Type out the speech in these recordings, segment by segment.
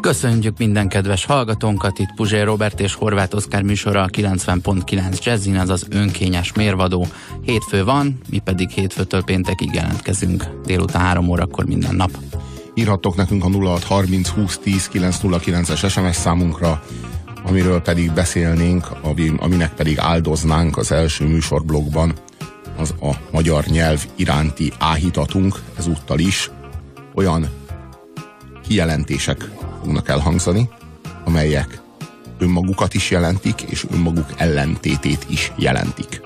Köszönjük minden kedves hallgatónkat, itt Puzsér Robert és Horváth Oszkár műsora a 90.9 Jazzin, az az önkényes mérvadó. Hétfő van, mi pedig hétfőtől péntekig jelentkezünk, délután 3 órakor minden nap. Írhattok nekünk a 0630 20 10 909-es SMS számunkra, amiről pedig beszélnénk, aminek pedig áldoznánk az első műsorblogban, az a magyar nyelv iránti áhítatunk ezúttal is. Olyan kijelentések fognak elhangzani, amelyek önmagukat is jelentik, és önmaguk ellentétét is jelentik.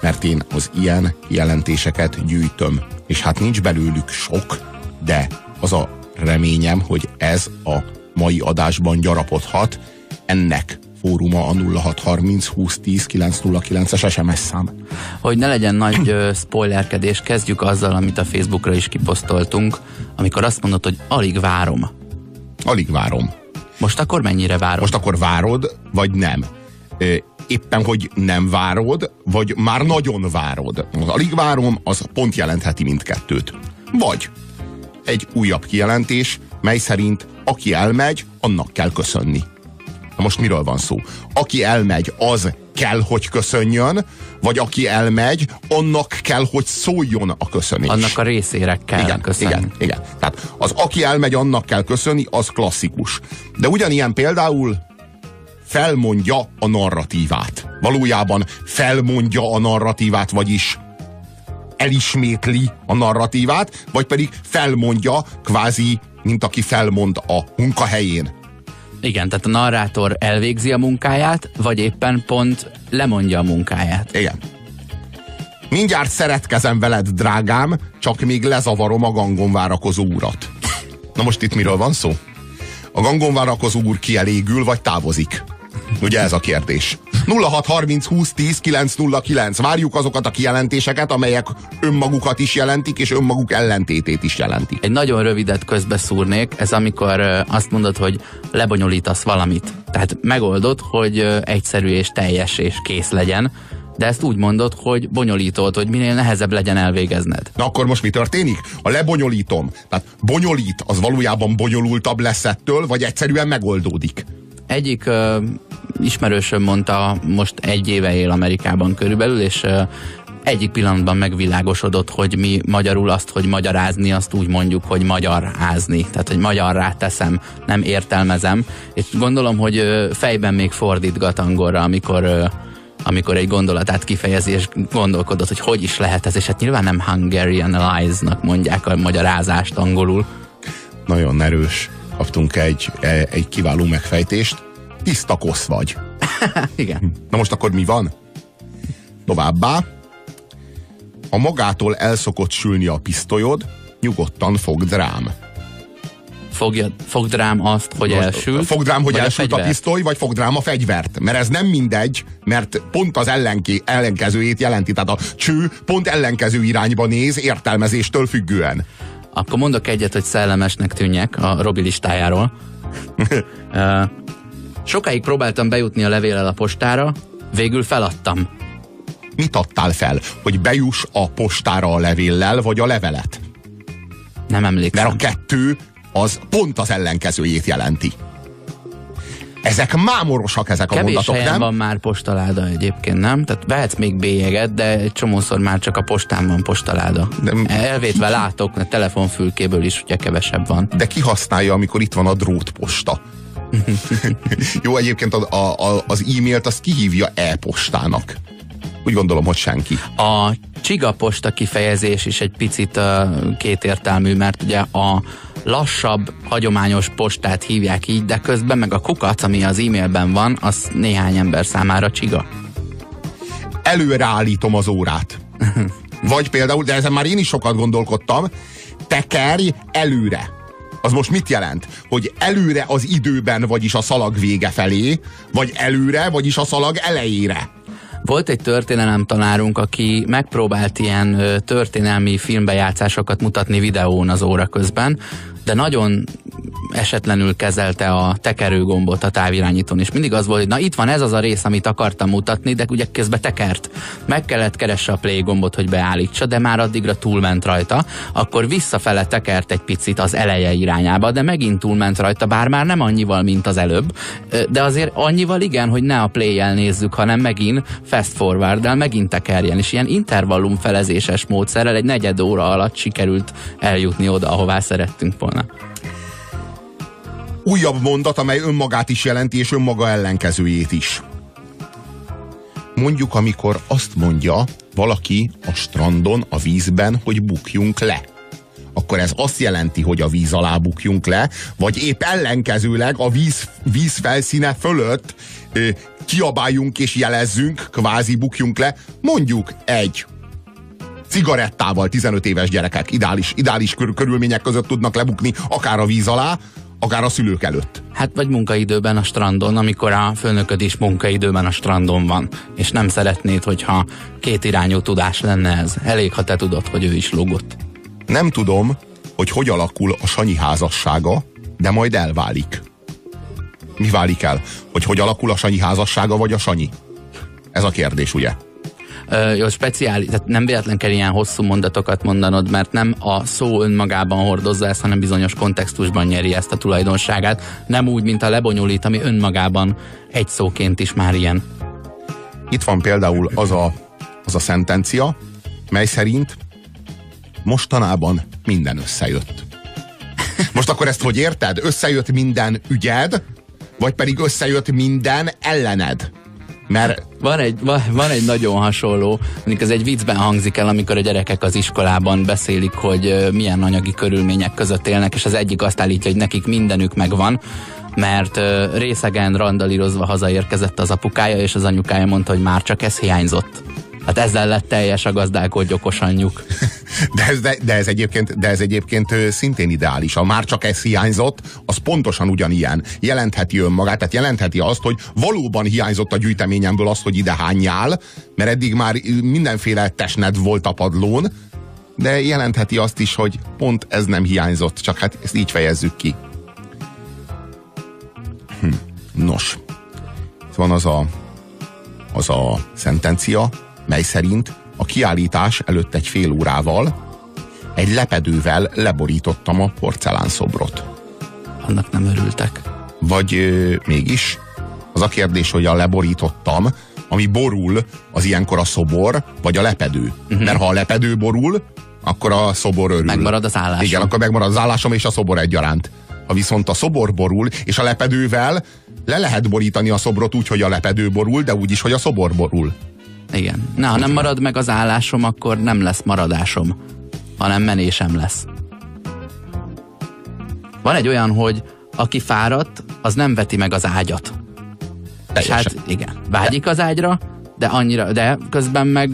Mert én az ilyen jelentéseket gyűjtöm, és hát nincs belőlük sok, de az a reményem, hogy ez a mai adásban gyarapodhat, ennek fóruma a 0630 2010 909-es SMS szám. Hogy ne legyen nagy spoilerkedés, kezdjük azzal, amit a Facebookra is kiposztoltunk, amikor azt mondod, hogy alig várom. Alig várom. Most akkor mennyire várod? Most akkor várod, vagy nem? Éppen, hogy nem várod, vagy már nagyon várod. Az alig várom, az pont jelentheti mindkettőt. Vagy egy újabb kijelentés, mely szerint aki elmegy, annak kell köszönni. Na most miről van szó? Aki elmegy, az kell, hogy köszönjön, vagy aki elmegy, annak kell, hogy szóljon a köszönés. Annak a részére kell igen, köszönni. Igen, igen. Tehát az aki elmegy, annak kell köszönni, az klasszikus. De ugyanilyen például felmondja a narratívát. Valójában felmondja a narratívát, vagyis elismétli a narratívát, vagy pedig felmondja kvázi, mint aki felmond a munkahelyén. Igen, tehát a narrátor elvégzi a munkáját, vagy éppen pont lemondja a munkáját. Igen. Mindjárt szeretkezem veled, drágám, csak még lezavarom a gangon várakozó urat. Na most itt miről van szó? A gangon várakozó úr kielégül, vagy távozik? Ugye ez a kérdés. 0630 20 10 909. Várjuk azokat a kijelentéseket, amelyek önmagukat is jelentik, és önmaguk ellentétét is jelentik. Egy nagyon rövidet közbeszúrnék, ez amikor azt mondod, hogy lebonyolítasz valamit. Tehát megoldod, hogy egyszerű és teljes és kész legyen, de ezt úgy mondod, hogy bonyolítod, hogy minél nehezebb legyen elvégezned. Na akkor most mi történik? A lebonyolítom. Tehát bonyolít, az valójában bonyolultabb lesz ettől, vagy egyszerűen megoldódik? Egyik uh, ismerősöm mondta, most egy éve él Amerikában körülbelül, és egyik pillanatban megvilágosodott, hogy mi magyarul azt, hogy magyarázni, azt úgy mondjuk, hogy magyarázni. Tehát, hogy magyarrá teszem, nem értelmezem. És gondolom, hogy fejben még fordítgat angolra, amikor amikor egy gondolatát kifejezi, és gondolkodott, hogy hogy is lehet ez, és hát nyilván nem Hungarianize-nak mondják a magyarázást angolul. Nagyon erős kaptunk egy, e, egy kiváló megfejtést. Tiszta kosz vagy. Igen. Na most akkor mi van? Továbbá, a magától elszokott sülni a pisztolyod, nyugodtan fogd rám. Fogja, fogd rám azt, hogy most, elsült? Fogd rám, hogy elsült a, a pisztoly, vagy fogd rám a fegyvert. Mert ez nem mindegy, mert pont az ellenké, ellenkezőjét jelenti. Tehát a cső pont ellenkező irányba néz értelmezéstől függően. Akkor mondok egyet, hogy szellemesnek tűnjek a Robi listájáról. Sokáig próbáltam bejutni a levéllel a postára, végül feladtam. Mit adtál fel? Hogy bejuss a postára a levéllel, vagy a levelet? Nem emlékszem. Mert a kettő az pont az ellenkezőjét jelenti. Ezek mámorosak ezek Kevés a mondatok, helyen nem? van már postaláda egyébként, nem? Tehát vehetsz még bélyeget, de egy csomószor már csak a postán van postaláda. De, Elvétve látok, a telefonfülkéből is ugye kevesebb van. De ki használja, amikor itt van a drótposta? Jó, egyébként a, a, a, az e-mailt azt kihívja e-postának. Úgy gondolom, hogy senki. A csigaposta kifejezés is egy picit uh, kétértelmű, mert ugye a lassabb, hagyományos postát hívják így, de közben meg a kukac, ami az e-mailben van, az néhány ember számára csiga. Előreállítom az órát. Vagy például, de ezen már én is sokat gondolkodtam, tekerj előre. Az most mit jelent? Hogy előre az időben, vagyis a szalag vége felé, vagy előre, vagyis a szalag elejére. Volt egy történelem tanárunk, aki megpróbált ilyen történelmi filmbejátszásokat mutatni videón az óra közben, de nagyon esetlenül kezelte a tekerőgombot a távirányítón, és mindig az volt, hogy na itt van ez az a rész, amit akartam mutatni, de ugye közben tekert. Meg kellett keresse a play gombot, hogy beállítsa, de már addigra túlment rajta, akkor visszafele tekert egy picit az eleje irányába, de megint túlment rajta, bár már nem annyival, mint az előbb, de azért annyival igen, hogy ne a play-jel nézzük, hanem megint fast forward megint tekerjen, és ilyen intervallum felezéses módszerrel egy negyed óra alatt sikerült eljutni oda, ahová szerettünk volna. Újabb mondat, amely önmagát is jelenti, és önmaga ellenkezőjét is. Mondjuk, amikor azt mondja valaki a strandon, a vízben, hogy bukjunk le akkor ez azt jelenti, hogy a víz alá bukjunk le, vagy épp ellenkezőleg a víz, víz felszíne fölött ö, kiabáljunk és jelezzünk, kvázi bukjunk le, mondjuk egy cigarettával 15 éves gyerekek ideális, ideális kör, körülmények között tudnak lebukni, akár a víz alá, akár a szülők előtt. Hát vagy munkaidőben a strandon, amikor a főnököd is munkaidőben a strandon van, és nem szeretnéd, hogyha két irányú tudás lenne ez. Elég, ha te tudod, hogy ő is lógott. Nem tudom, hogy hogy alakul a Sanyi házassága, de majd elválik. Mi válik el? Hogy hogy alakul a Sanyi házassága, vagy a Sanyi? Ez a kérdés, ugye? Jó, speciális, tehát nem véletlen kell ilyen hosszú mondatokat mondanod, mert nem a szó önmagában hordozza ezt, hanem bizonyos kontextusban nyeri ezt a tulajdonságát. Nem úgy, mint a lebonyolít, ami önmagában egy szóként is már ilyen. Itt van például az a, az a szentencia, mely szerint mostanában minden összejött. Most akkor ezt hogy érted? Összejött minden ügyed, vagy pedig összejött minden ellened? Mert van egy, van, egy nagyon hasonló, mondjuk ez egy viccben hangzik el, amikor a gyerekek az iskolában beszélik, hogy milyen anyagi körülmények között élnek, és az egyik azt állítja, hogy nekik mindenük megvan, mert részegen randalírozva hazaérkezett az apukája, és az anyukája mondta, hogy már csak ez hiányzott. Hát ezzel lett teljes a gazdálkodj okos anyjuk. De ez, de, de, ez egyébként, de ez egyébként szintén ideális. Ha már csak ez hiányzott, az pontosan ugyanilyen. Jelentheti önmagát, tehát jelentheti azt, hogy valóban hiányzott a gyűjteményemből az, hogy ide hányjál, mert eddig már mindenféle tesned volt a padlón, de jelentheti azt is, hogy pont ez nem hiányzott, csak hát ezt így fejezzük ki. Hm. Nos, van az a, az a szentencia, mely szerint a kiállítás előtt egy fél órával egy lepedővel leborítottam a porcelánszobrot. Annak nem örültek. Vagy ö, mégis? Az a kérdés, hogy a leborítottam, ami borul, az ilyenkor a szobor, vagy a lepedő. Uh-huh. Mert ha a lepedő borul, akkor a szobor örül. Megmarad az állásom. Igen, akkor megmarad az állásom és a szobor egyaránt. Ha viszont a szobor borul, és a lepedővel le lehet borítani a szobrot úgy, hogy a lepedő borul, de úgy is, hogy a szobor borul. Igen. Na, ha nem marad meg az állásom, akkor nem lesz maradásom, hanem menésem lesz. Van egy olyan, hogy aki fáradt, az nem veti meg az ágyat. Teljesen. És hát igen, vágyik az ágyra, de annyira, de közben meg...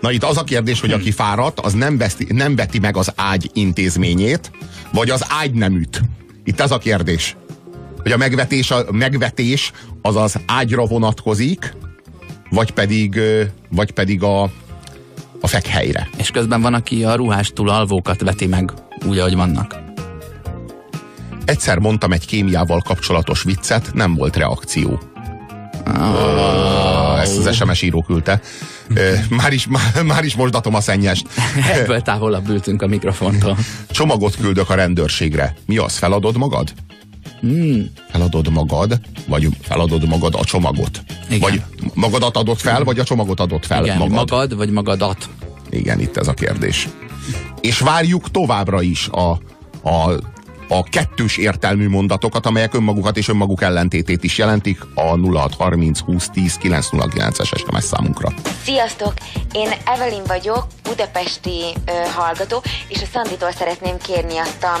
Na itt az a kérdés, hogy aki fáradt, az nem, veszti, nem veti meg az ágy intézményét, vagy az ágy nem üt. Itt ez a kérdés. Hogy a megvetés, a megvetés az az ágyra vonatkozik, vagy pedig, vagy pedig a, a fekhelyre. És közben van, aki a ruhástól alvókat veti meg, úgy, ahogy vannak. Egyszer mondtam egy kémiával kapcsolatos viccet, nem volt reakció. Oh. Ezt az SMS író küldte. Már is, már, már is mosdatom a szennyest. Ebből távolabb ültünk a mikrofontól. Csomagot küldök a rendőrségre. Mi az, feladod magad? Hmm. Feladod magad, vagy feladod magad a csomagot. Igen. Vagy magadat adott fel, vagy a csomagot adott fel Igen, magad. magad, vagy magadat. Igen, itt ez a kérdés. És várjuk továbbra is a, a, a kettős értelmű mondatokat, amelyek önmagukat és önmaguk ellentétét is jelentik a 0630 20 10 909-es SMS számunkra. Sziasztok! Én Evelyn vagyok, budapesti ö, hallgató, és a Szanditól szeretném kérni azt a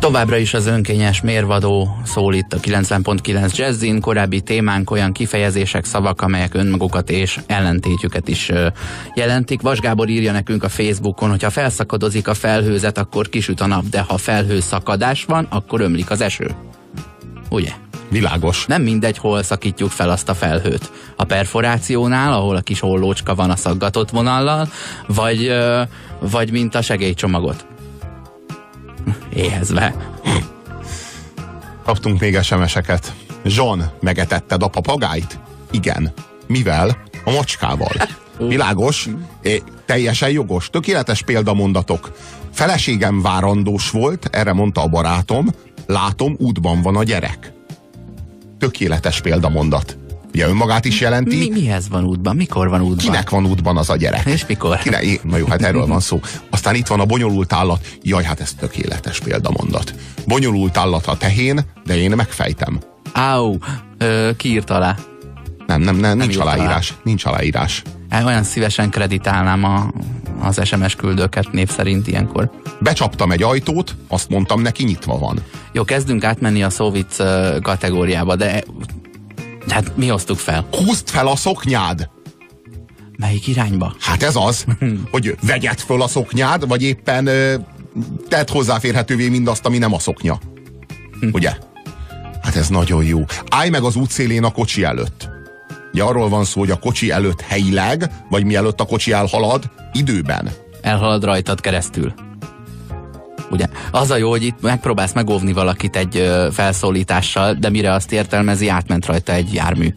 Továbbra is az önkényes mérvadó szól itt a 90.9 Jazzin. Korábbi témánk olyan kifejezések, szavak, amelyek önmagukat és ellentétjüket is jelentik. Vas Gábor írja nekünk a Facebookon, hogy ha felszakadozik a felhőzet, akkor kisüt a nap, de ha felhőszakadás van, akkor ömlik az eső. Ugye? Világos. Nem mindegy, hol szakítjuk fel azt a felhőt. A perforációnál, ahol a kis hollócska van a szaggatott vonallal, vagy, vagy mint a segélycsomagot. Éhezve. Kaptunk még SMS-eket. John, megetetted a papagájt? Igen. Mivel? A macskával. Világos? Teljesen jogos. Tökéletes példamondatok. Feleségem várandós volt, erre mondta a barátom, látom, útban van a gyerek. Tökéletes példamondat. Ugye önmagát is jelenti. Mi, mihez van útban? Mikor van útban? Kinek van útban az a gyerek? És mikor? Kine, na jó, hát erről van szó. Aztán itt van a bonyolult állat. Jaj, hát ez tökéletes példamondat. Bonyolult állat a tehén, de én megfejtem. Áú, ki írt alá? Nem, nem, nem, nincs aláírás. Alá. Nincs aláírás. Olyan szívesen kreditálnám a, az SMS küldőket név szerint ilyenkor. Becsaptam egy ajtót, azt mondtam neki nyitva van. Jó, kezdünk átmenni a szóvic kategóriába, de Hát mi hoztuk fel? Húzd fel a szoknyád! Melyik irányba? Hát ez az, hogy vegyed föl a szoknyád, vagy éppen ö, tedd hozzáférhetővé mindazt, ami nem a szoknya. Hm. Ugye? Hát ez nagyon jó. Állj meg az útszélén a kocsi előtt. Ugye arról van szó, hogy a kocsi előtt helyileg, vagy mielőtt a kocsi elhalad, időben. Elhalad rajtad keresztül. Ugye? Az a jó, hogy itt megpróbálsz megóvni valakit egy ö, felszólítással, de mire azt értelmezi, átment rajta egy jármű.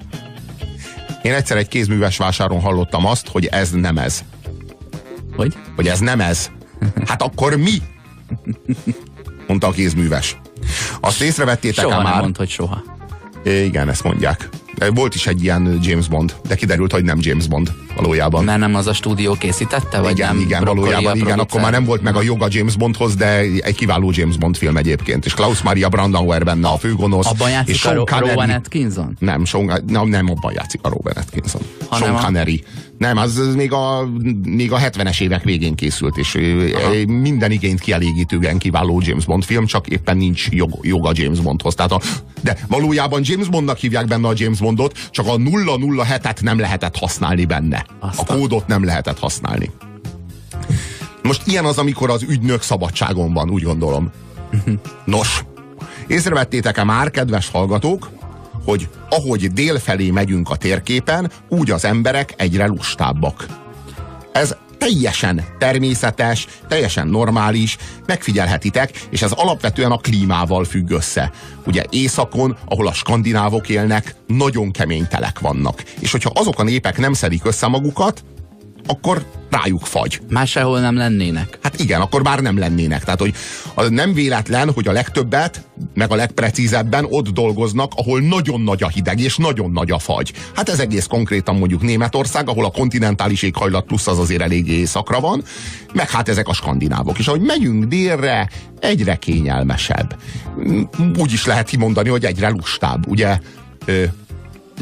Én egyszer egy kézműves vásáron hallottam azt, hogy ez nem ez. Hogy? Hogy ez nem ez. Hát akkor mi? Mondta a kézműves. Azt észrevettétek soha már? nem mond, hogy soha. É, igen, ezt mondják. Volt is egy ilyen James Bond, de kiderült, hogy nem James Bond valójában. Mert nem az a stúdió készítette? Vagy igen, nem igen, valójában igen, akkor már nem volt meg a joga James Bondhoz, de egy kiváló James Bond film egyébként. És Klaus Maria Brandauer benne a főgonosz. Abban játszik és a Rowan Atkinson? Nem, Sean, nem, nem abban játszik a Rowan Atkinson. Sean Connery. Nem, az, az még, a, még a 70-es évek végén készült, és Aha. minden igényt kielégítően kiváló James Bond film, csak éppen nincs jog, joga James Bondhoz. Tehát a, de valójában James Bondnak hívják benne a James Bondot, csak a 007-et nem lehetett használni benne. Aztán. A kódot nem lehetett használni. Most ilyen az, amikor az ügynök szabadságon van, úgy gondolom. Nos, észrevettétek-e már, kedves hallgatók, hogy ahogy délfelé megyünk a térképen, úgy az emberek egyre lustábbak. Ez teljesen természetes, teljesen normális, megfigyelhetitek, és ez alapvetően a klímával függ össze. Ugye északon, ahol a skandinávok élnek, nagyon kemény telek vannak. És hogyha azok a népek nem szedik össze magukat, akkor rájuk fagy. Máshol nem lennének. Hát igen, akkor már nem lennének. Tehát, hogy az nem véletlen, hogy a legtöbbet, meg a legprecízebben ott dolgoznak, ahol nagyon nagy a hideg és nagyon nagy a fagy. Hát ez egész konkrétan mondjuk Németország, ahol a kontinentális éghajlat plusz az azért eléggé északra van, meg hát ezek a skandinávok. És ahogy megyünk délre, egyre kényelmesebb. Úgy is lehet kimondani, hogy egyre lustább. Ugye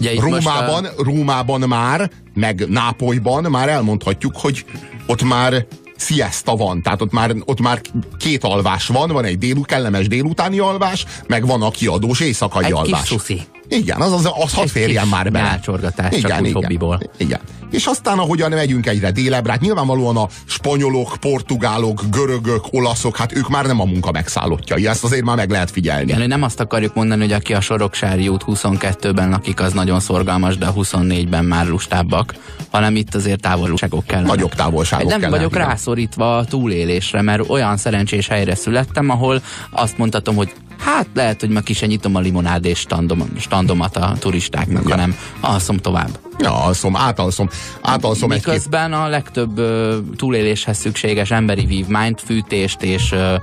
Ugye Rómában, a... Rómában már, meg Nápolyban már elmondhatjuk, hogy ott már siesta van, tehát ott már, ott már két alvás van, van egy délu, kellemes délutáni alvás, meg van a kiadós éjszakai egy alvás. Kis szuszi. Igen, az, az, az hadd férjen már be. Nyálcsorgatás, igen, csak igen, hobbiból. Igen. És aztán, ahogyan megyünk egyre délebbre, hát nyilvánvalóan a spanyolok, portugálok, görögök, olaszok, hát ők már nem a munka megszállottjai, ezt azért már meg lehet figyelni. Igen, nem azt akarjuk mondani, hogy aki a Soroksári út 22-ben lakik, az nagyon szorgalmas, de a 24-ben már lustábbak, hanem itt azért távolságok kell. Nagyobb távolságok Nem kellene, vagyok igen. rászorítva a túlélésre, mert olyan szerencsés helyre születtem, ahol azt mondhatom, hogy hát lehet, hogy ma ki se nyitom a limonádés standom, standomat a turistáknak, ja. hanem alszom tovább. Ja, alszom, átalszom, átalszom Miközben a legtöbb uh, túléléshez szükséges emberi vívmányt, fűtést és uh,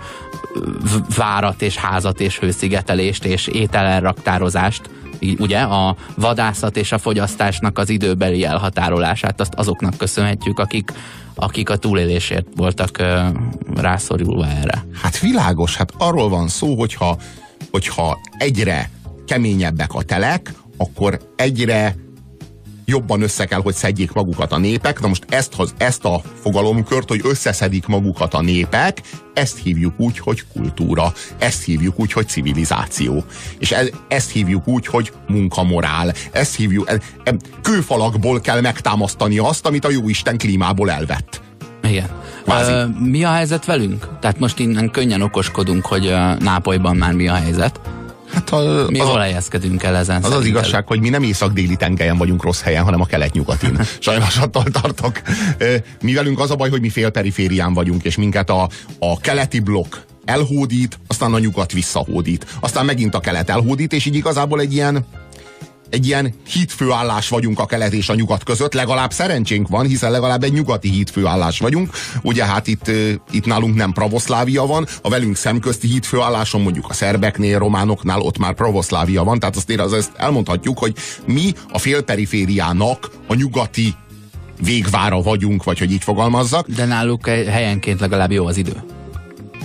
várat és házat és hőszigetelést és ételerraktározást ugye a vadászat és a fogyasztásnak az időbeli elhatárolását azt azoknak köszönhetjük, akik, akik a túlélésért voltak uh, rászorulva erre. Hát világos, hát arról van szó, hogyha, hogyha egyre keményebbek a telek, akkor egyre jobban össze kell, hogy szedjék magukat a népek. Na most ezt, ezt a fogalomkört, hogy összeszedik magukat a népek, ezt hívjuk úgy, hogy kultúra. Ezt hívjuk úgy, hogy civilizáció. És e, ezt hívjuk úgy, hogy munkamorál. Ezt hívjuk, e, e, kőfalakból kell megtámasztani azt, amit a jóisten klímából elvett. Igen. Uh, mi a helyzet velünk? Tehát most innen könnyen okoskodunk, hogy Nápolyban már mi a helyzet. Hát a, mi hol helyezkedünk el ezen? Az az igazság, hogy mi nem észak-déli tengelyen vagyunk rossz helyen, hanem a kelet-nyugatin. Sajnos attól tartok. Mi velünk az a baj, hogy mi félperiférián vagyunk, és minket a, a keleti blokk elhódít, aztán a nyugat visszahódít. Aztán megint a kelet elhódít, és így igazából egy ilyen egy ilyen hídfőállás vagyunk a kelet és a nyugat között, legalább szerencsénk van, hiszen legalább egy nyugati hídfőállás vagyunk. Ugye hát itt, itt nálunk nem pravoszlávia van, a velünk szemközti hídfőálláson mondjuk a szerbeknél, románoknál ott már pravoszlávia van, tehát azt, az ezt elmondhatjuk, hogy mi a félperifériának a nyugati végvára vagyunk, vagy hogy így fogalmazzak. De náluk helyenként legalább jó az idő.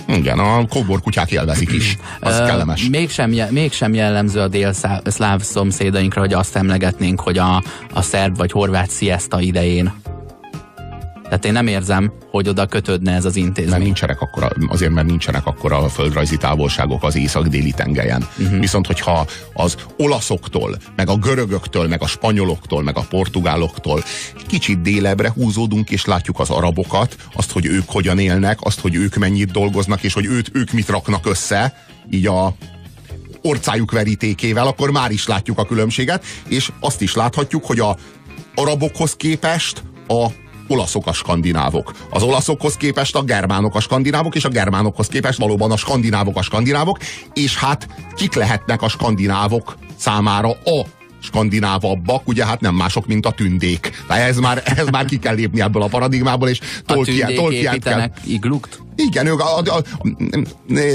Igen, a kóbor kutyák élvezik is. Az uh, kellemes. Mégsem, mégsem jellemző a dél-szláv szomszédainkra, hogy azt emlegetnénk, hogy a, a szerb vagy horvát sziaszta idején tehát én nem érzem, hogy oda kötődne ez az intézmény. Mert nincsenek akkora, azért, mert nincsenek akkor a földrajzi távolságok az észak-déli tengelyen. Uh-huh. Viszont, hogyha az olaszoktól, meg a görögöktől, meg a spanyoloktól, meg a portugáloktól kicsit délebre húzódunk, és látjuk az arabokat, azt, hogy ők hogyan élnek, azt, hogy ők mennyit dolgoznak, és hogy őt, ők mit raknak össze, így a, orcájuk verítékével, akkor már is látjuk a különbséget, és azt is láthatjuk, hogy a arabokhoz képest a olaszok a skandinávok. Az olaszokhoz képest a germánok a skandinávok, és a germánokhoz képest valóban a skandinávok a skandinávok, és hát kik lehetnek a skandinávok számára a skandinávabbak, ugye hát nem mások, mint a tündék. Tehát ez már, ez már ki kell lépni ebből a paradigmából, és Tolkien, Tolkien kell. iglukt? Igen, ők, a, a, a,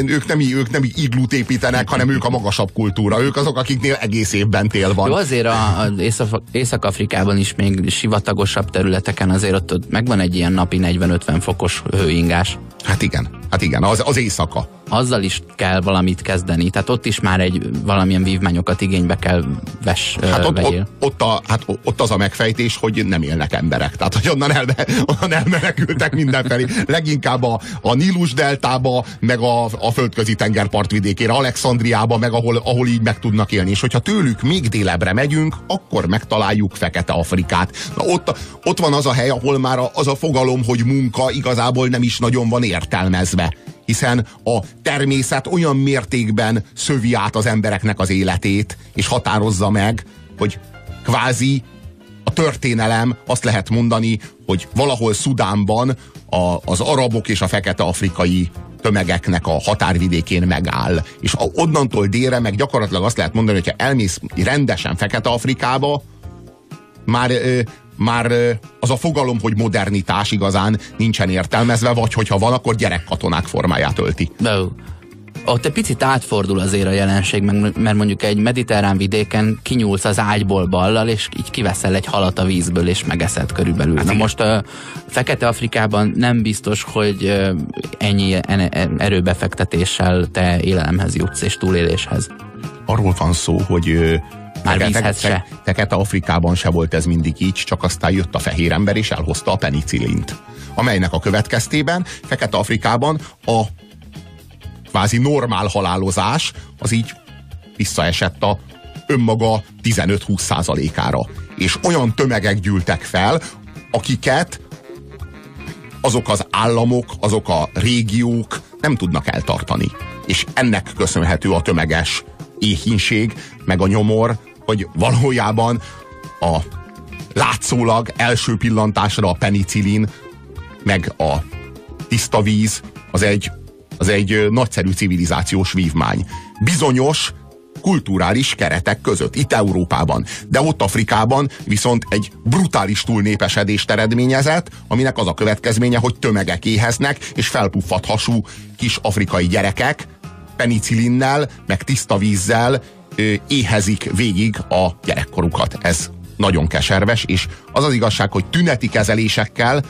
ők, nem, ők nem iglut építenek, hanem ők a magasabb kultúra. Ők azok, akiknél egész évben tél van. Jó, azért a, Észak-Afrikában is még sivatagosabb területeken azért ott, ott megvan egy ilyen napi 40-50 fokos hőingás. Hát igen, hát igen, az, az éjszaka. Azzal is kell valamit kezdeni, tehát ott is már egy valamilyen vívmányokat igénybe kell ves, hát ott, ott, ott, a, hát ott az a megfejtés, hogy nem élnek emberek, tehát hogy onnan, elme, onnan elmenekültek mindenfelé. Leginkább a, a Nílus deltába, meg a, a földközi tenger partvidékére, Alexandriába, meg ahol, ahol így meg tudnak élni. És hogyha tőlük még délebre megyünk, akkor megtaláljuk Fekete Afrikát. Na ott, ott van az a hely, ahol már az a fogalom, hogy munka igazából nem is nagyon van értelmezve hiszen a természet olyan mértékben szövi át az embereknek az életét, és határozza meg, hogy kvázi a történelem azt lehet mondani, hogy valahol Szudánban a, az arabok és a fekete-afrikai tömegeknek a határvidékén megáll. És a, onnantól délre meg gyakorlatilag azt lehet mondani, hogyha elmész rendesen Fekete-Afrikába, már, ö, már ö, az a fogalom, hogy modernitás igazán nincsen értelmezve, vagy hogyha van, akkor gyerekkatonák formáját ölti. No ott egy picit átfordul azért a jelenség, mert mondjuk egy mediterrán vidéken kinyúlsz az ágyból ballal, és így kiveszel egy halat a vízből, és megeszed körülbelül. Hát Na most a Fekete-Afrikában nem biztos, hogy ennyi erőbefektetéssel te élelemhez jutsz és túléléshez. Arról van szó, hogy már vízhez se. Fekete-Afrikában se volt ez mindig így, csak aztán jött a fehér ember és elhozta a penicillint amelynek a következtében Fekete-Afrikában a kvázi normál halálozás, az így visszaesett a önmaga 15-20 százalékára. És olyan tömegek gyűltek fel, akiket azok az államok, azok a régiók nem tudnak eltartani. És ennek köszönhető a tömeges éhínség, meg a nyomor, hogy valójában a látszólag első pillantásra a penicillin, meg a tiszta víz, az egy az egy nagyszerű civilizációs vívmány. Bizonyos kulturális keretek között, itt Európában. De ott Afrikában viszont egy brutális túlnépesedést eredményezett, aminek az a következménye, hogy tömegek éheznek, és felpuffat hasú kis afrikai gyerekek penicillinnel, meg tiszta vízzel éhezik végig a gyerekkorukat. Ez nagyon keserves, és az az igazság, hogy tüneti kezelésekkel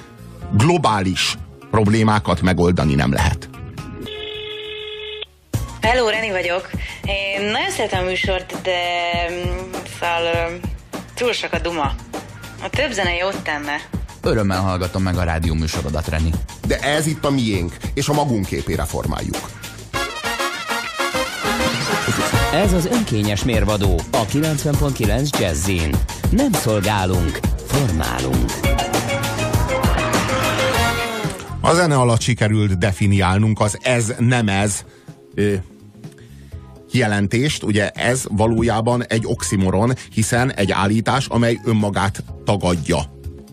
globális problémákat megoldani nem lehet. Hello, Reni vagyok. Én nagyon szeretem a műsort, de szóval túl sok a duma. A több zene jót tenne. Örömmel hallgatom meg a rádió műsorodat, Reni. De ez itt a miénk, és a magunk képére formáljuk. Ez az önkényes mérvadó a 90.9 Jazzin. Nem szolgálunk, formálunk. A zene alatt sikerült definiálnunk az ez nem ez jelentést, ugye ez valójában egy oximoron, hiszen egy állítás, amely önmagát tagadja.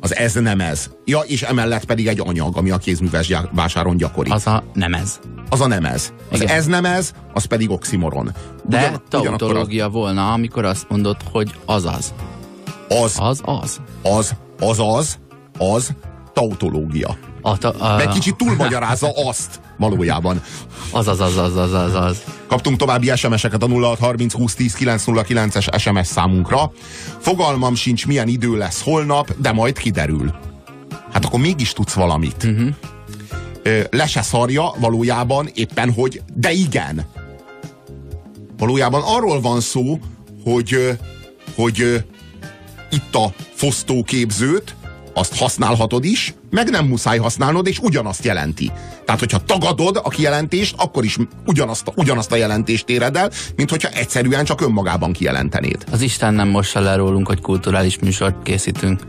Az ez nem ez. Ja, és emellett pedig egy anyag, ami a kézműves vásáron gyakori. Az a nem ez. Az a nem ez. Az Igen. ez nem ez, az pedig oximoron. De Ugyan- tautológia volna, amikor azt mondod, hogy azaz. az, Az az. az, az, az, az tautológia. A, ta, a, Meg kicsit túlmagyarázza azt valójában. az, az, az, az, az, az, az. Kaptunk további SMS-eket a 0630 20 10 909-es SMS számunkra. Fogalmam sincs, milyen idő lesz holnap, de majd kiderül. Hát akkor mégis tudsz valamit. Uh-huh. Le se szarja valójában éppen, hogy de igen. Valójában arról van szó, hogy, hogy itt a fosztóképzőt, azt használhatod is, meg nem muszáj használnod, és ugyanazt jelenti. Tehát, hogyha tagadod a kijelentést, akkor is ugyanazt, ugyanazt a jelentést éred el, mint hogyha egyszerűen csak önmagában kijelentenéd. Az Isten nem mossa le rólunk, hogy kulturális műsort készítünk.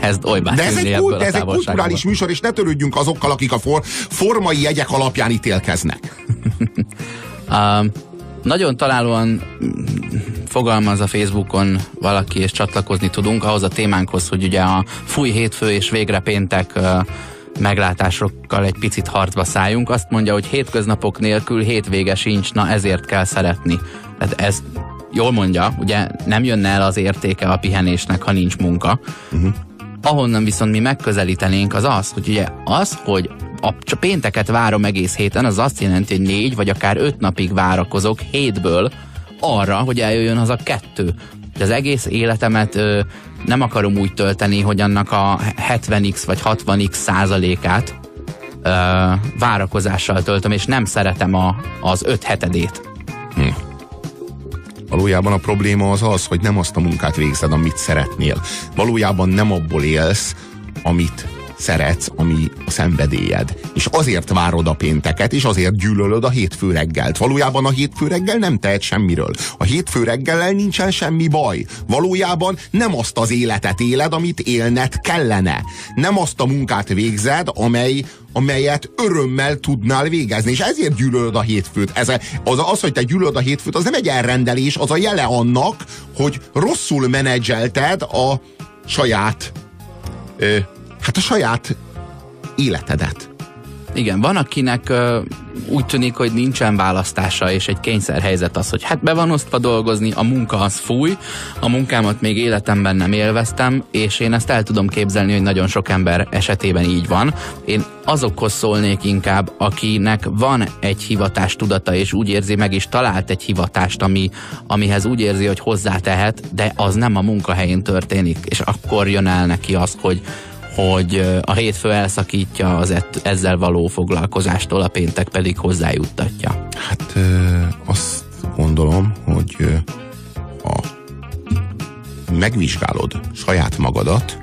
Kezd olybá De ez egy, kult, ez egy kulturális műsor, és ne törődjünk azokkal, akik a for, formai jegyek alapján ítélkeznek. Uh, nagyon találóan mm, fogalmaz a Facebookon valaki, és csatlakozni tudunk ahhoz a témánkhoz, hogy ugye a fúj hétfő és végre péntek meglátásokkal egy picit harcba szálljunk. Azt mondja, hogy hétköznapok nélkül hétvége sincs, na ezért kell szeretni. Tehát ez jól mondja, ugye nem jönne el az értéke a pihenésnek, ha nincs munka. Uh-huh. Ahonnan viszont mi megközelítenénk az az, hogy ugye az, hogy a pénteket várom egész héten, az azt jelenti, hogy négy vagy akár öt napig várakozok hétből arra, hogy eljöjjön az a kettő. De az egész életemet ö, nem akarom úgy tölteni, hogy annak a 70x vagy 60x százalékát ö, várakozással töltöm, és nem szeretem a, az öt hetedét. Valójában a probléma az az, hogy nem azt a munkát végzed, amit szeretnél. Valójában nem abból élsz, amit szeretsz, ami a szenvedélyed. És azért várod a pénteket, és azért gyűlölöd a hétfő reggelt. Valójában a hétfő reggel nem tehet semmiről. A hétfő reggellel nincsen semmi baj. Valójában nem azt az életet éled, amit élned kellene. Nem azt a munkát végzed, amely, amelyet örömmel tudnál végezni, és ezért gyűlölöd a hétfőt. Ez, az, az, hogy te gyűlölöd a hétfőt, az nem egy elrendelés, az a jele annak, hogy rosszul menedzselted a saját hát a saját életedet. Igen, van akinek ö, úgy tűnik, hogy nincsen választása, és egy kényszerhelyzet az, hogy hát be van osztva dolgozni, a munka az fúj, a munkámat még életemben nem élveztem, és én ezt el tudom képzelni, hogy nagyon sok ember esetében így van. Én azokhoz szólnék inkább, akinek van egy hivatás tudata, és úgy érzi, meg is talált egy hivatást, ami, amihez úgy érzi, hogy hozzátehet, de az nem a munkahelyén történik, és akkor jön el neki az, hogy hogy a hétfő elszakítja az ett- ezzel való foglalkozástól, a péntek pedig hozzájuttatja. Hát azt gondolom, hogy ha megvizsgálod saját magadat,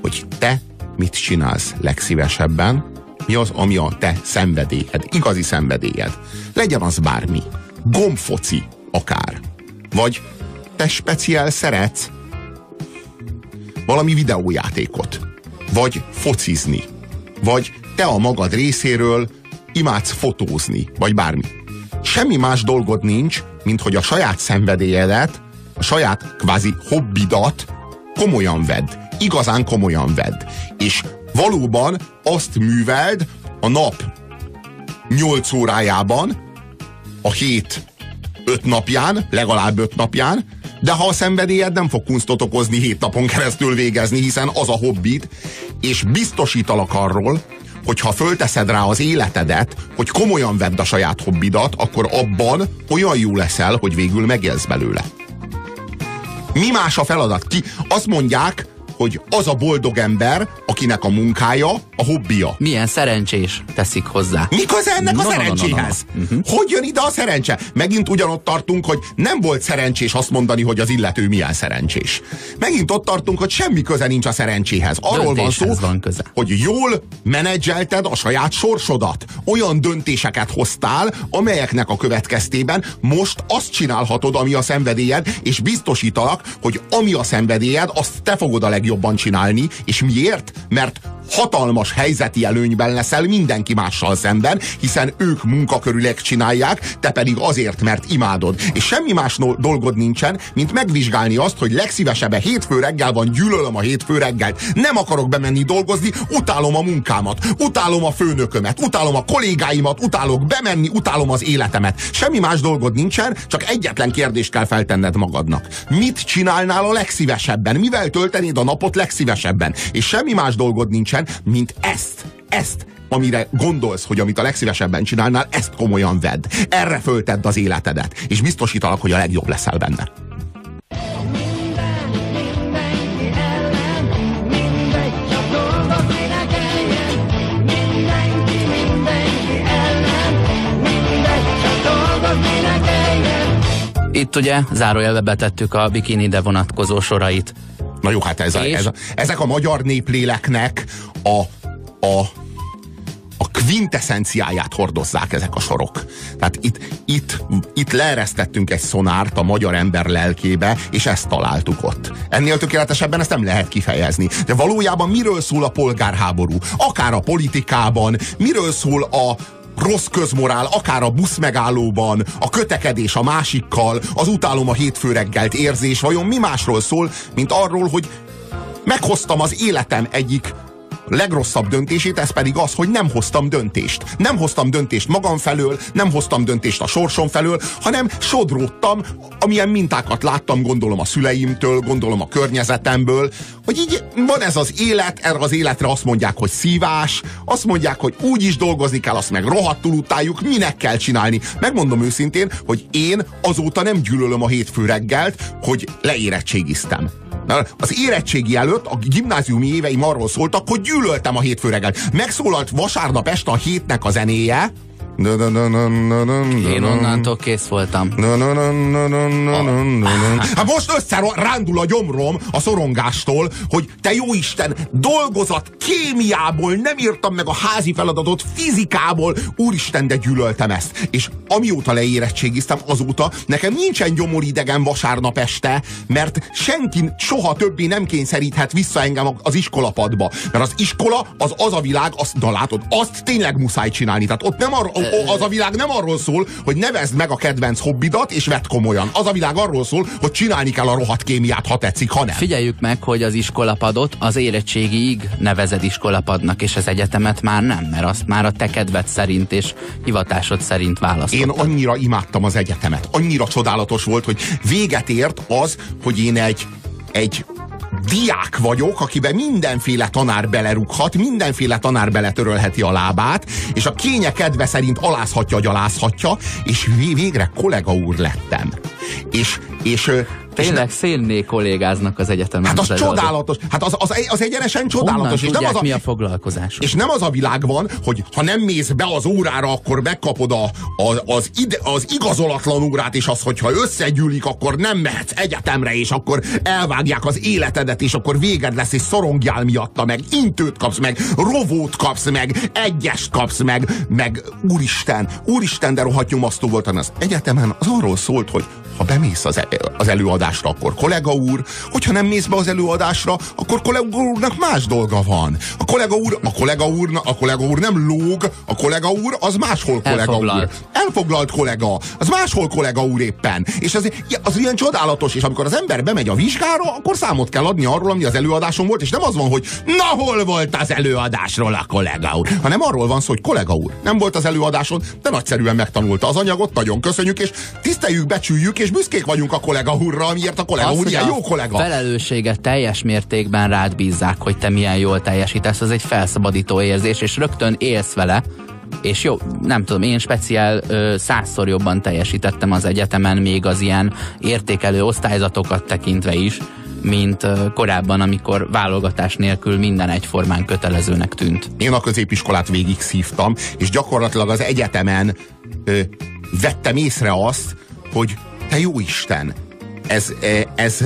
hogy te mit csinálsz legszívesebben, mi az, ami a te szenvedélyed, igazi szenvedélyed. Legyen az bármi. Gombfoci akár. Vagy te speciál szeretsz valami videójátékot. Vagy focizni. Vagy te a magad részéről imádsz fotózni. Vagy bármi. Semmi más dolgod nincs, mint hogy a saját szenvedélyedet, a saját kvázi hobbidat komolyan vedd. Igazán komolyan vedd. És valóban azt műveld a nap 8 órájában, a hét 5 napján, legalább 5 napján, de ha a szenvedélyed nem fog kunstot okozni hét napon keresztül végezni, hiszen az a hobbid, és biztosítalak arról, hogy ha fölteszed rá az életedet, hogy komolyan vedd a saját hobbidat, akkor abban olyan jó leszel, hogy végül megélsz belőle. Mi más a feladat? Ki? Azt mondják, hogy az a boldog ember, akinek a munkája a hobbija. Milyen szerencsés teszik hozzá. Mi köze ennek No, a no, no, no, szerencséhez? no, no. Hogy jön ide a szerencse? Megint ugyanott tartunk, hogy nem volt szerencsés azt mondani, hogy az illető milyen szerencsés. Megint ott tartunk, hogy semmi köze nincs a szerencséhez. Arról van szó, Döntéshez van köze. hogy jól menedzselted a saját sorsodat. Olyan döntéseket hoztál, amelyeknek a következtében most azt csinálhatod, ami a szenvedélyed, és biztosítalak, hogy ami a szenvedélyed, azt te fogod a legjobban csinálni. És miért? Mert hatalmas helyzeti előnyben leszel mindenki mással szemben, hiszen ők munkakörülek csinálják, te pedig azért, mert imádod. És semmi más dolgod nincsen, mint megvizsgálni azt, hogy legszívesebben hétfő reggel van, gyűlölöm a hétfő reggelt, nem akarok bemenni dolgozni, utálom a munkámat, utálom a főnökömet, utálom a kollégáimat, utálok bemenni, utálom az életemet. Semmi más dolgod nincsen, csak egyetlen kérdést kell feltenned magadnak. Mit csinálnál a legszívesebben? Mivel töltenéd a napot legszívesebben? És semmi más dolgod nincsen, mint ezt, ezt, amire gondolsz, hogy amit a legszívesebben csinálnál, ezt komolyan vedd. Erre föltedd az életedet, és biztosítalak, hogy a legjobb leszel benne. Itt ugye zárójelbe betettük a bikini vonatkozó sorait. Na jó, hát ez a, ez a, ezek a magyar népléleknek a, a, a quintessenciáját hordozzák ezek a sorok. Tehát itt, itt, itt leeresztettünk egy szonárt a magyar ember lelkébe, és ezt találtuk ott. Ennél tökéletesebben ezt nem lehet kifejezni. De valójában miről szól a polgárháború? Akár a politikában, miről szól a rossz közmorál, akár a buszmegállóban, a kötekedés a másikkal, az utálom a hétfő reggelt érzés, vajon mi másról szól, mint arról, hogy meghoztam az életem egyik legrosszabb döntését, ez pedig az, hogy nem hoztam döntést. Nem hoztam döntést magam felől, nem hoztam döntést a sorsom felől, hanem sodródtam, amilyen mintákat láttam, gondolom a szüleimtől, gondolom a környezetemből, hogy így van ez az élet, erre az életre azt mondják, hogy szívás, azt mondják, hogy úgy is dolgozni kell, azt meg rohadtul utáljuk, minek kell csinálni. Megmondom őszintén, hogy én azóta nem gyűlölöm a hétfő reggelt, hogy leérettségiztem. Az érettségi előtt a gimnáziumi éveim arról szóltak, hogy gyűlöltem a hétfő reggelt. Megszólalt vasárnap este a hétnek a zenéje. Én onnantól kész voltam. Hát most összerándul a gyomrom a szorongástól, hogy te jó Isten, dolgozat kémiából nem írtam meg a házi feladatot fizikából. Úristen, de gyűlöltem ezt. És amióta leérettségiztem, azóta nekem nincsen gyomoridegen vasárnap este, mert senki soha többé nem kényszeríthet vissza engem az iskolapadba. Mert az iskola az az a világ, azt, na látod, azt tényleg muszáj csinálni. Tehát ott nem arra, az a világ nem arról szól, hogy nevezd meg a kedvenc hobbidat, és vedd komolyan. Az a világ arról szól, hogy csinálni kell a rohadt kémiát, ha tetszik, ha nem. Figyeljük meg, hogy az iskolapadot az érettségiig nevezed iskolapadnak, és az egyetemet már nem, mert azt már a te kedved szerint és hivatásod szerint választod. Én annyira imádtam az egyetemet. Annyira csodálatos volt, hogy véget ért az, hogy én egy, egy diák vagyok, akiben mindenféle tanár belerughat, mindenféle tanár beletörölheti a lábát, és a kénye kedve szerint alázhatja, gyalázhatja, és vé- végre kollega úr lettem. És, és Tényleg szénné kollégáznak az egyetemen. Hát az előadók. csodálatos, hát az, az, az egyenesen csodálatos. És nem az a, mi a foglalkozás? és nem az a világ van, hogy ha nem mész be az órára, akkor megkapod a, a, az, ide, az igazolatlan órát, és az, hogyha összegyűlik, akkor nem mehetsz egyetemre, és akkor elvágják az életedet, és akkor véged lesz, és szorongjál miatta, meg intőt kapsz, meg rovót kapsz, meg egyest kapsz, meg, meg úristen, úristen, de rohadt nyomasztó volt az egyetemen. Az arról szólt, hogy ha bemész az, az előadásra, akkor kollega úr, hogyha nem mész be az előadásra, akkor kollega úrnak más dolga van. A kollega úr, a kollega úr, a kollega úr nem lóg, a kollega úr az máshol kollega Elfoglalt. úr. Elfoglalt kollega, az máshol kollega úr éppen. És az, az ilyen csodálatos, és amikor az ember bemegy a vizsgára, akkor számot kell adni arról, ami az előadáson volt, és nem az van, hogy na hol volt az előadásról a kollega úr, hanem arról van szó, hogy kollega úr nem volt az előadáson, de nagyszerűen megtanulta az anyagot, nagyon köszönjük, és tiszteljük, becsüljük, és büszkék vagyunk a kollega úrra, miért a kollega. Az, ilyen jó kollega. felelősséget teljes mértékben rád bízzák, hogy te milyen jól teljesítesz, az egy felszabadító érzés, és rögtön élsz vele, és jó, nem tudom, én speciál ö, százszor jobban teljesítettem az egyetemen, még az ilyen értékelő osztályzatokat tekintve is, mint korábban, amikor válogatás nélkül minden egyformán kötelezőnek tűnt. Én a középiskolát végig szívtam, és gyakorlatilag az egyetemen ö, vettem észre azt, hogy te jó Isten, ez, ez, ez,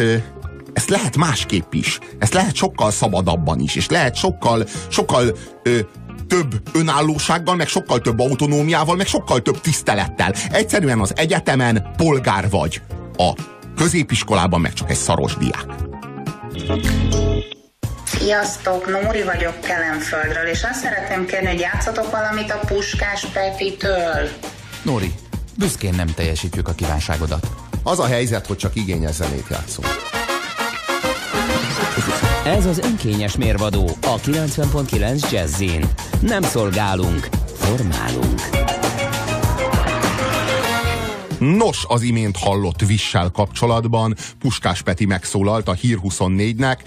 ezt lehet másképp is. Ezt lehet sokkal szabadabban is, és lehet sokkal, sokkal ö, több önállósággal, meg sokkal több autonómiával, meg sokkal több tisztelettel. Egyszerűen az egyetemen polgár vagy. A középiskolában meg csak egy szaros diák. Sziasztok, Nóri vagyok Kelemföldről, és azt szeretném kérni, hogy játszatok valamit a Puskás Petitől. Nóri, büszkén nem teljesítjük a kívánságodat. Az a helyzet, hogy csak igényes zenét játszunk. Ez az önkényes mérvadó a 90.9 Jazzin. Nem szolgálunk, formálunk. Nos, az imént hallott vissel kapcsolatban Puskás Peti megszólalt a Hír 24-nek,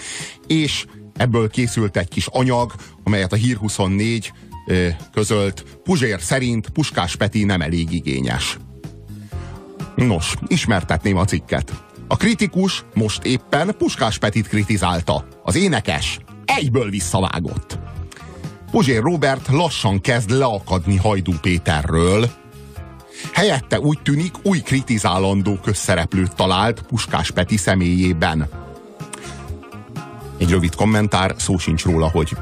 és ebből készült egy kis anyag, amelyet a Hír 24 ö, közölt. Puzsér szerint Puskás Peti nem elég igényes. Nos, ismertetném a cikket. A kritikus most éppen Puskás Petit kritizálta. Az énekes egyből visszavágott. Puzsér Robert lassan kezd leakadni Hajdú Péterről. Helyette úgy tűnik új kritizálandó közszereplőt talált Puskás Peti személyében. Egy rövid kommentár, szó sincs róla, hogy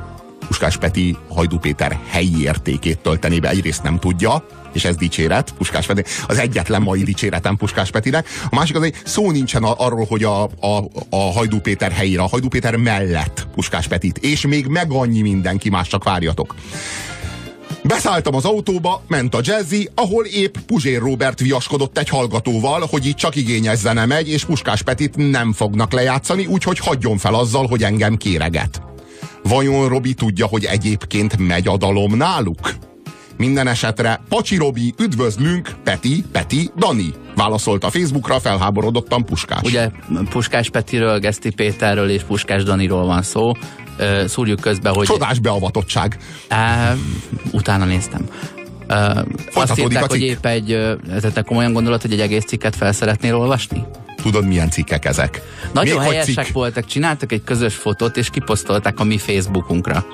Puskás Peti Hajdú Péter helyi értékét tölteni be. Egyrészt nem tudja, és ez dicséret, Puskás Peti, az egyetlen mai dicséretem Puskás Petinek. A másik az, hogy szó nincsen arról, hogy a, a, a Hajdú Péter helyére, a Hajdú Péter mellett Puskás Petit, és még meg annyi mindenki más, csak várjatok. Beszálltam az autóba, ment a jazzy, ahol épp Puzsér Robert viaskodott egy hallgatóval, hogy itt csak igényes zene megy, és Puskás Petit nem fognak lejátszani, úgyhogy hagyjon fel azzal, hogy engem kéreget. Vajon Robi tudja, hogy egyébként megy a dalom náluk? Minden esetre, Pacsi Robi, üdvözlünk, Peti, Peti, Dani. Válaszolt a Facebookra felháborodottan Puskás. Ugye Puskás Petiről, Geszti Péterről és Puskás Daniról van szó. Szúrjuk közbe, hogy... Csodás beavatottság. Á, utána néztem. Uh, azt írták, hogy épp egy, te komolyan gondolod, hogy egy egész cikket fel szeretnél olvasni? Tudod, milyen cikkek ezek? Nagyon Még helyesek cikk? voltak, csináltak egy közös fotót, és kiposztolták a mi Facebookunkra.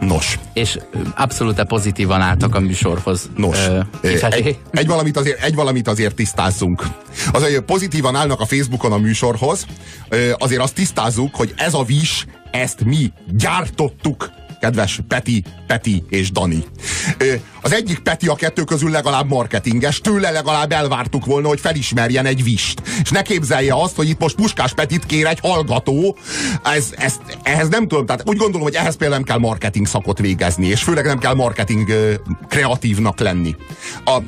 Nos. És abszolút pozitívan álltak a műsorhoz. Nos. Ö, egy, egy, valamit azért, egy valamit azért tisztázzunk. Az, hogy pozitívan állnak a Facebookon a műsorhoz, azért azt tisztázzuk, hogy ez a vis, ezt mi gyártottuk kedves Peti, Peti és Dani. Az egyik Peti a kettő közül legalább marketinges, tőle legalább elvártuk volna, hogy felismerjen egy vist. És ne képzelje azt, hogy itt most Puskás Petit kér egy hallgató. Ez, ez, ehhez nem tudom, tehát úgy gondolom, hogy ehhez például nem kell marketing szakot végezni, és főleg nem kell marketing kreatívnak lenni. A,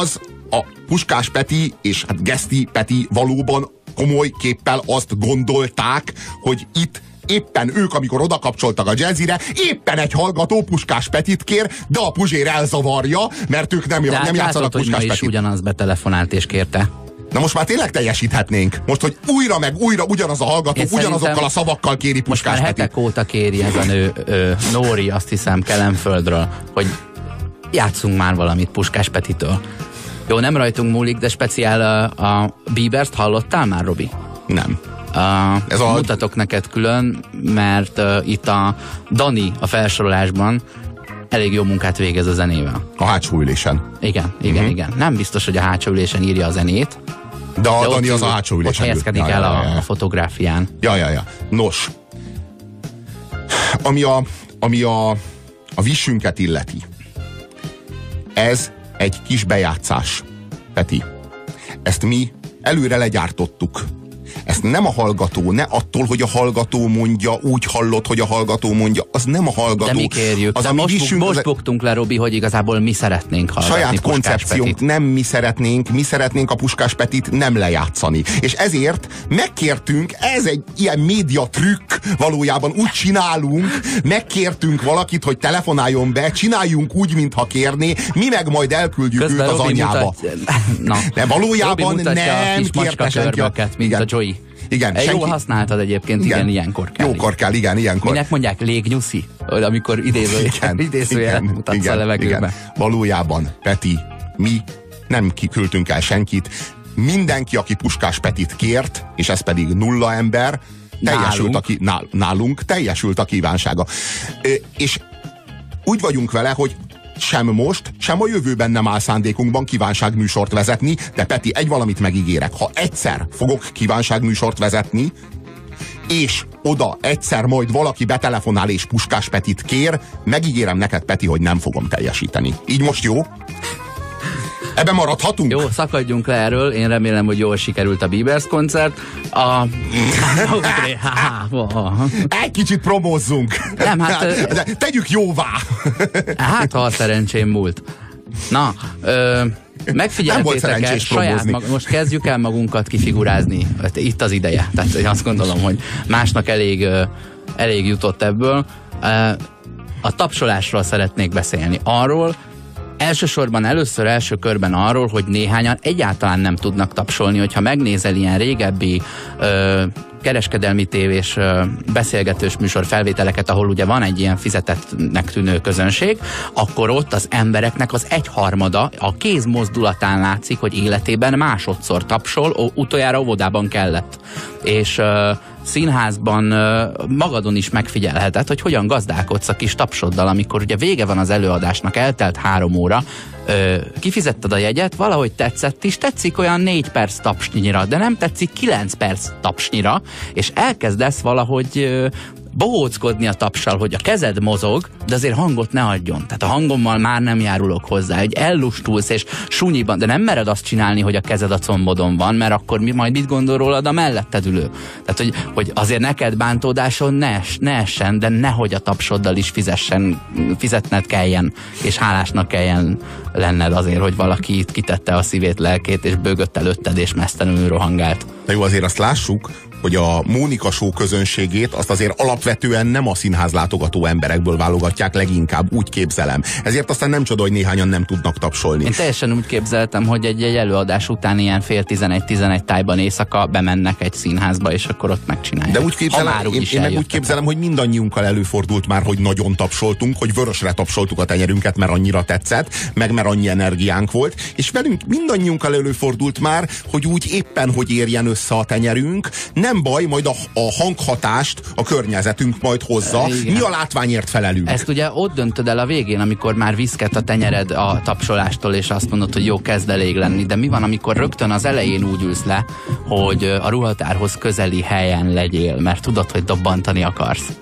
az a Puskás Peti és hát Geszti Peti valóban komoly képpel azt gondolták, hogy itt éppen ők, amikor oda kapcsoltak a jazzire, éppen egy hallgató Puskás Petit kér, de a Puzsér elzavarja, mert ők nem, nem hát játszanak Puskás Petit. is ugyanaz betelefonált és kérte. Na most már tényleg teljesíthetnénk. Most, hogy újra meg újra ugyanaz a hallgató, Én ugyanazokkal a szavakkal kéri Puskás Most már hetek óta kéri ez a nő, ö, Nóri, azt hiszem, Kelemföldről, hogy játszunk már valamit Puskás Petitől. Jó, nem rajtunk múlik, de speciál a, a Bieberst hallottál már, Robi? Nem. Uh, Ez a... Mutatok neked külön, mert uh, itt a Dani a felsorolásban elég jó munkát végez a zenével. A hátsó ülésen. Igen, igen, uh-huh. igen. Nem biztos, hogy a hátsó ülésen írja a zenét. De a de Dani az a hátsó ülésen. Ott helyezkedik ja, el ja, ja, ja. a fotográfián. Ja, ja, ja. Nos, ami a, ami a, a vissünket illeti, ez egy kis bejátszás, Peti. Ezt mi előre legyártottuk ezt nem a hallgató, ne attól, hogy a hallgató mondja, úgy hallott, hogy a hallgató mondja, az nem a hallgató. De mi kérjük. Az, De most, buktunk le, Robi, hogy igazából mi szeretnénk hallgatni Saját koncepciónk, Petit. nem mi szeretnénk, mi szeretnénk a Puskás Petit nem lejátszani. És ezért megkértünk, ez egy ilyen média trükk, valójában úgy csinálunk, megkértünk valakit, hogy telefonáljon be, csináljunk úgy, mintha kérné, mi meg majd elküldjük Közben őt az Robi anyába. Mutat... Na. De valójában nem kérte senki. Mint a Joey. Igen. Senki... Jól használtad egyébként, igen, igen ilyenkor kell. Jókor kell, igen, ilyenkor. Minek mondják légnyuszi? Amikor idéző, igen, idézőjel igen, mutatsz igen, a levegőbe. Igen. Valójában, Peti, mi nem kiküldtünk el senkit, mindenki, aki Puskás Petit kért, és ez pedig nulla ember, teljesült Nálunk. a, ki, nál, nálunk teljesült a kívánsága. Ö, és úgy vagyunk vele, hogy sem most, sem a jövőben nem áll szándékunkban kívánságműsort vezetni, de Peti, egy valamit megígérek. Ha egyszer fogok kívánságműsort vezetni, és oda egyszer majd valaki betelefonál és Puskás Petit kér, megígérem neked, Peti, hogy nem fogom teljesíteni. Így most jó? Ebben maradhatunk? Jó, szakadjunk le erről. Én remélem, hogy jól sikerült a Bieber's koncert. A... Egy kicsit promózzunk. Nem, hát, De Tegyük jóvá. Hát, ha a szerencsém múlt. Na, ö, megfigyeltétek-e szerencsés saját mag, most kezdjük el magunkat kifigurázni. Hát Itt az ideje. Tehát én azt gondolom, hogy másnak elég, elég jutott ebből. A tapsolásról szeretnék beszélni. Arról, Elsősorban először első körben arról, hogy néhányan egyáltalán nem tudnak tapsolni, hogyha megnézel ilyen régebbi ö, kereskedelmi tévés beszélgetős műsor felvételeket, ahol ugye van egy ilyen fizetettnek tűnő közönség, akkor ott az embereknek az egyharmada a kéz mozdulatán látszik, hogy életében másodszor tapsol, utoljára óvodában kellett. És színházban magadon is megfigyelheted, hogy hogyan gazdálkodsz a kis tapsoddal, amikor ugye vége van az előadásnak, eltelt három óra, kifizetted a jegyet, valahogy tetszett is, tetszik olyan négy perc tapsnyira, de nem tetszik kilenc perc tapsnyira, és elkezdesz valahogy bohóckodni a tapsal, hogy a kezed mozog, de azért hangot ne adjon. Tehát a hangommal már nem járulok hozzá, hogy ellustulsz és sunyiban, de nem mered azt csinálni, hogy a kezed a combodon van, mert akkor mi majd mit gondol rólad a melletted ülő. Tehát, hogy, hogy azért neked bántódáson ne, es, ne essen, de nehogy a tapsoddal is fizessen, fizetned kelljen, és hálásnak kelljen lenned azért, hogy valaki itt kitette a szívét, lelkét, és bőgött előtted, és mesztelenül rohangált. Na jó, azért azt lássuk, hogy a Mónika Show közönségét azt azért alapvetően nem a színház látogató emberekből válogatják, leginkább úgy képzelem. Ezért aztán nem csoda, hogy néhányan nem tudnak tapsolni. Én teljesen úgy képzeltem, hogy egy, egy előadás után ilyen fél 11-11 tájban éjszaka bemennek egy színházba, és akkor ott megcsinálják. De úgy képzelem, Ha már én, én meg úgy képzelem, hogy mindannyiunkkal előfordult már, hogy nagyon tapsoltunk, hogy vörösre tapsoltuk a tenyerünket, mert annyira tetszett, meg mert annyi energiánk volt, és velünk mindannyiunkkal előfordult már, hogy úgy éppen, hogy érjen össze a tenyerünk, nem baj, majd a, a hanghatást a környezetünk majd hozza, Igen. mi a látványért felelünk. Ezt ugye ott döntöd el a végén, amikor már viszket a tenyered a tapsolástól, és azt mondod, hogy jó, kezd elég lenni. De mi van, amikor rögtön az elején úgy ülsz le, hogy a ruhatárhoz közeli helyen legyél, mert tudod, hogy dobbantani akarsz.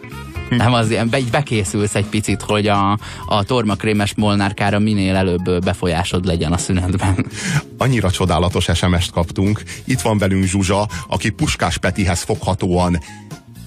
Nem az ilyen, be, bekészülsz egy picit, hogy a, a tormakrémes molnárkára minél előbb befolyásod legyen a szünetben. Annyira csodálatos SMS-t kaptunk. Itt van velünk Zsuzsa, aki Puskás Petihez foghatóan,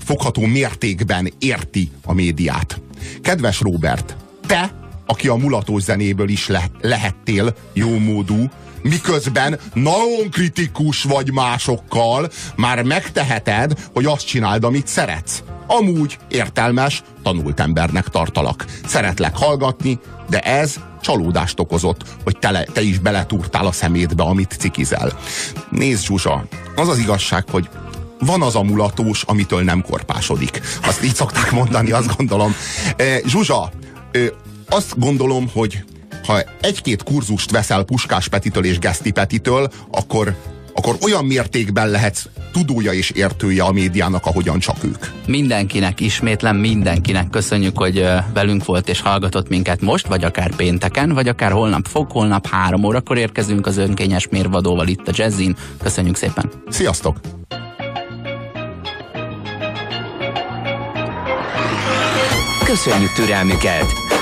fogható mértékben érti a médiát. Kedves Robert, te, aki a mulatós zenéből is le, lehettél jómódú, miközben nagyon kritikus vagy másokkal, már megteheted, hogy azt csináld, amit szeretsz. Amúgy értelmes, tanult embernek tartalak. Szeretlek hallgatni, de ez csalódást okozott, hogy te, te is beletúrtál a szemétbe, amit cikizel. Nézd, Zsuzsa, az az igazság, hogy van az a mulatós, amitől nem korpásodik. Azt így szokták mondani, azt gondolom. E, Zsuzsa, e, azt gondolom, hogy ha egy-két kurzust veszel Puskás Petitől és Geszti Petitől, akkor, akkor olyan mértékben lehetsz tudója és értője a médiának, ahogyan csak ők. Mindenkinek, ismétlen mindenkinek köszönjük, hogy velünk volt és hallgatott minket most, vagy akár pénteken, vagy akár holnap fog, holnap három órakor érkezünk az önkényes mérvadóval itt a Jazzin. Köszönjük szépen! Sziasztok! Köszönjük türelmüket!